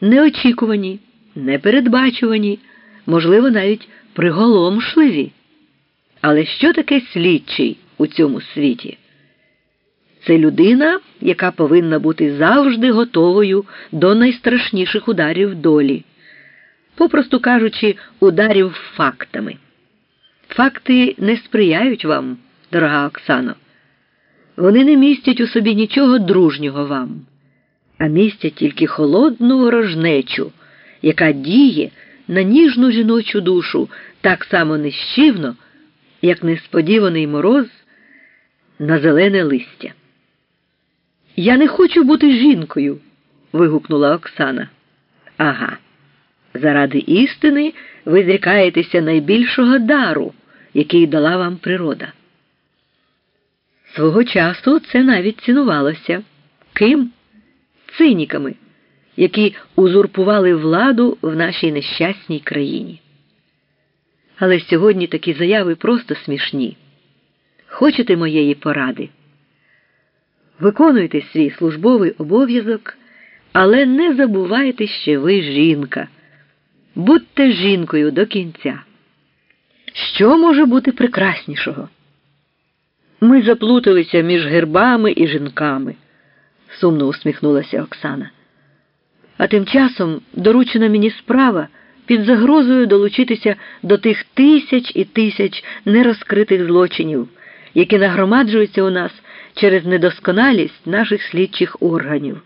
неочікувані, непередбачувані, можливо, навіть приголомшливі. Але що таке слідчий у цьому світі? Це людина, яка повинна бути завжди готовою до найстрашніших ударів долі, попросту кажучи, ударів фактами. Факти не сприяють вам, дорога Оксано. Вони не містять у собі нічого дружнього вам, а містять тільки холодну ворожнечу, яка діє на ніжну жіночу душу так само нищівно, як несподіваний мороз на зелене листя. Я не хочу бути жінкою. вигукнула Оксана. Ага. Заради істини ви зрікаєтеся найбільшого дару, який дала вам природа. Свого часу це навіть цінувалося. Ким? Циніками, які узурпували владу в нашій нещасній країні. Але сьогодні такі заяви просто смішні. Хочете моєї поради? Виконуйте свій службовий обов'язок, але не забувайте, що ви жінка. Будьте жінкою до кінця. Що може бути прекраснішого? Ми заплуталися між гербами і жінками, сумно усміхнулася Оксана. А тим часом доручена мені справа під загрозою долучитися до тих тисяч і тисяч нерозкритих злочинів, які нагромаджуються у нас через недосконалість наших слідчих органів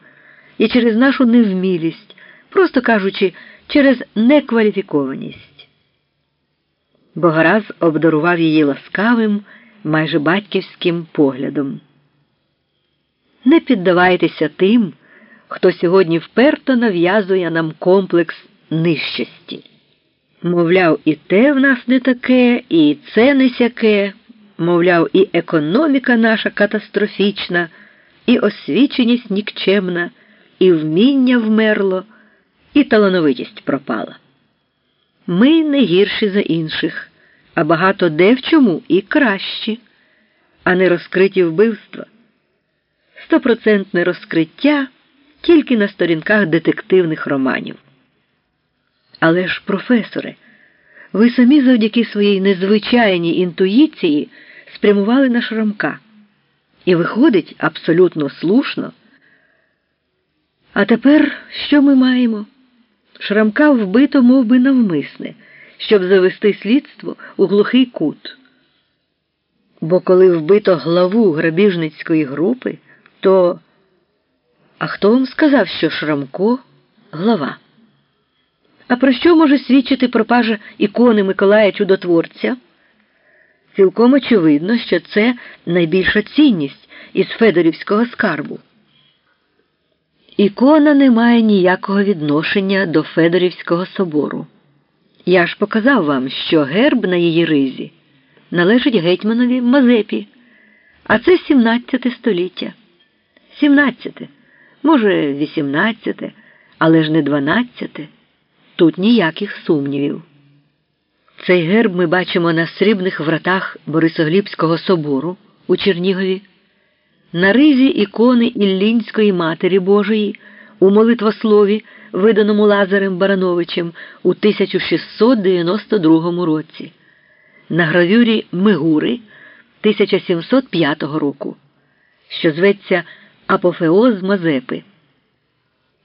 і через нашу невмілість, просто кажучи, через некваліфікованість. Богораз обдарував її ласкавим, майже батьківським поглядом. Не піддавайтеся тим, хто сьогодні вперто нав'язує нам комплекс нижчості. Мовляв, і те в нас не таке, і це не сяке. Мовляв, і економіка наша катастрофічна, і освіченість нікчемна, і вміння вмерло, і талановитість пропала. Ми не гірші за інших, а багато де в чому і кращі, а не розкриті вбивства. Стопроцентне розкриття тільки на сторінках детективних романів. Але ж, професоре, ви самі завдяки своїй незвичайній інтуїції спрямували на Шрамка. І виходить абсолютно слушно. А тепер що ми маємо? Шрамка вбито мов би, навмисне, щоб завести слідство у глухий кут. Бо коли вбито главу грабіжницької групи, то а хто вам сказав, що Шрамко глава? А про що може свідчити пропажа ікони Миколая Чудотворця? Цілком очевидно, що це найбільша цінність із Федорівського скарбу. Ікона не має ніякого відношення до Федорівського собору. Я ж показав вам, що герб на її ризі належить гетьманові Мазепі, а це 17 століття. 17, може, 18, але ж не 12. Тут ніяких сумнівів. Цей герб ми бачимо на срібних вратах Борисоглібського собору у Чернігові, на ризі ікони Іллінської Матері Божої у молитвослові, виданому Лазарем Барановичем у 1692 році, на гравюрі Мигури 1705 року, що зветься Апофеоз Мазепи.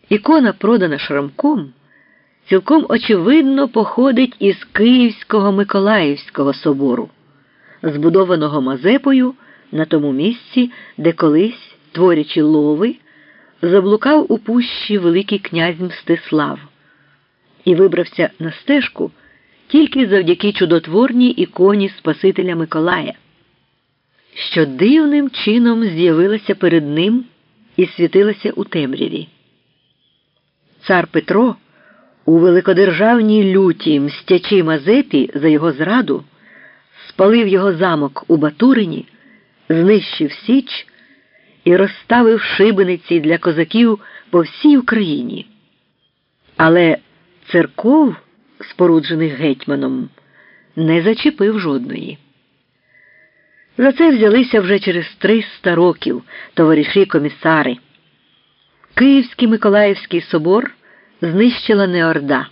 Ікона, продана Шрамком цілком очевидно походить із Київського Миколаївського собору, збудованого Мазепою на тому місці, де колись, творячи лови, заблукав у пущі Великий князь Мстислав і вибрався на стежку тільки завдяки чудотворній іконі Спасителя Миколая, що дивним чином з'явилася перед ним і світилася у темряві. Цар Петро у великодержавній люті мстячи Мазепі за його зраду, спалив його замок у Батурині, знищив Січ і розставив шибениці для козаків по всій Україні. Але церков, споруджених гетьманом, не зачепив жодної. За це взялися вже через 300 років товариші комісари. Київський Миколаївський собор знищила не Орда.